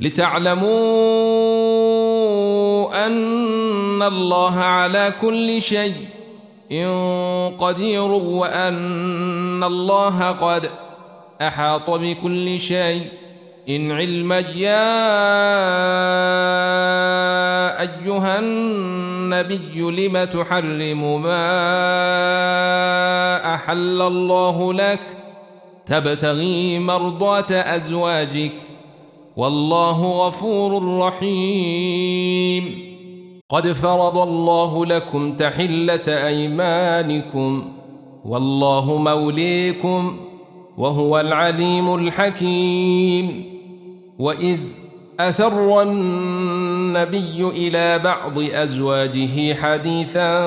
لتعلموا أن الله على كل شيء قدير وأن الله قد أحاط بكل شيء. إن علم يا أيها النبي لم تحرم ما أحل الله لك؟ تبتغي مرضات أزواجك. والله غفور رحيم. قد فرض الله لكم تحلة أيمانكم والله موليكم وهو العليم الحكيم. وإذ أسر النبي إلى بعض أزواجه حديثا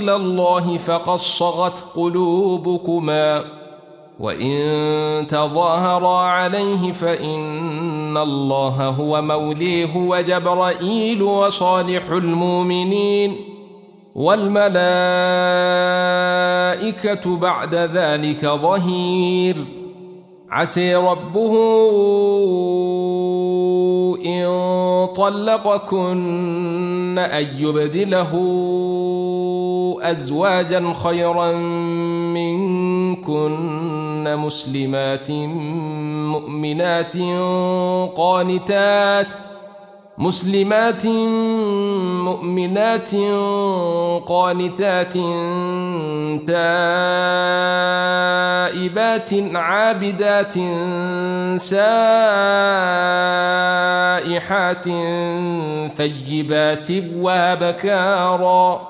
إلى الله فقد صغت قلوبكما وإن تظاهرا عليه فإن الله هو موليه وجبرائيل وصالح المؤمنين والملائكة بعد ذلك ظهير. عسي ربه إن طلقكن أن يبدله أزواجا خيرا منكن مسلمات مؤمنات قانتات مسلمات مؤمنات قانتات تائبات عابدات سائحات ثيبات وابكارا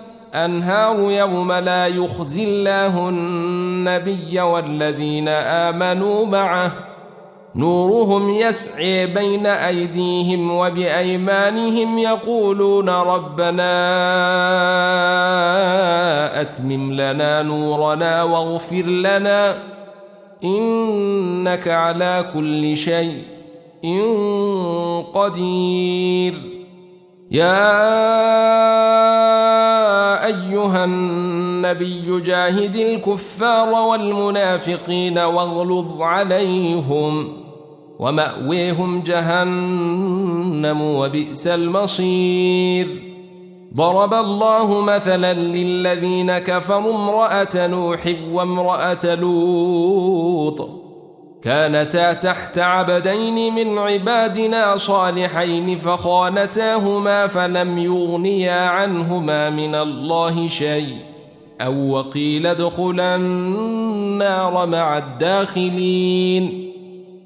أنهار يوم لا يخزي الله النبي والذين آمنوا معه. نورهم يسعي بين أيديهم وبأيمانهم يقولون ربنا أتمم لنا نورنا واغفر لنا. إنك على كل شيء قدير. يا أيها النبي جاهد الكفار والمنافقين واغلظ عليهم ومأويهم جهنم وبئس المصير. ضرب الله مثلا للذين كفروا امرأة نوح وامرأة لوط. كانتا تحت عبدين من عبادنا صالحين فخانتاهما فلم يغنيا عنهما من الله شيء. أو وقيل ادخلا النار مع الداخلين.